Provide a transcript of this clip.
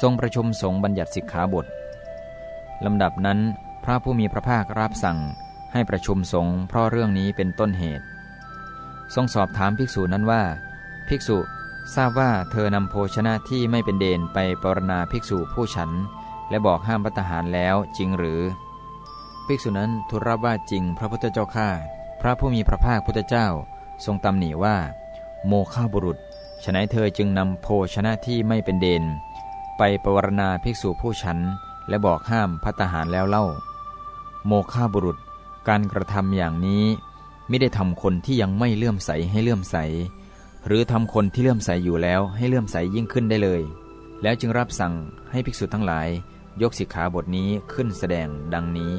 ทรงประชุมสงฆ์บัญญัติสิกขาบทลำดับนั้น พระผู้มีพระภาครับสั่งให้ประชุมสงฆ์เพราะเรื่องนี้เป็นต้นเหตุ ทรงสอบถามภิกษุนั้นว่า ภิกษุทราบว่าเธอนำโภชนะที่ไม่เป็นเดนไปปรณาภิกษุผู้ฉัน และบอกห้ามพัตหารแล้วจริงหรือ ภิกษุนั้นทูลรับว่าจริงพระพุทธเจ้าข้าพระผู้มีพระภาคพุทธเจ้าทรงตำหนิว่า โมฆะบุรุษฉนัยเธอจึงนำโภชนะที่ไม่เป็นเดน ไปปรณาภิกษุผู้ฉัน และบอกห้ามพัตหารแล้วเล่า โมฆะบุรุษการกระทำอย่างนี้ไม่ได้ทำคนที่ยังไม่เลื่อมใสให้เลื่อมใส หรือทำคนที่เลื่อมใสอยู่แล้วให้เลื่อมใสยิ่งขึ้นได้เลย แล้วจึงรับสั่งให้ภิกษุทั้งหลาย ยกสิกขาบทนี้ขึ้นแสดงดังนี้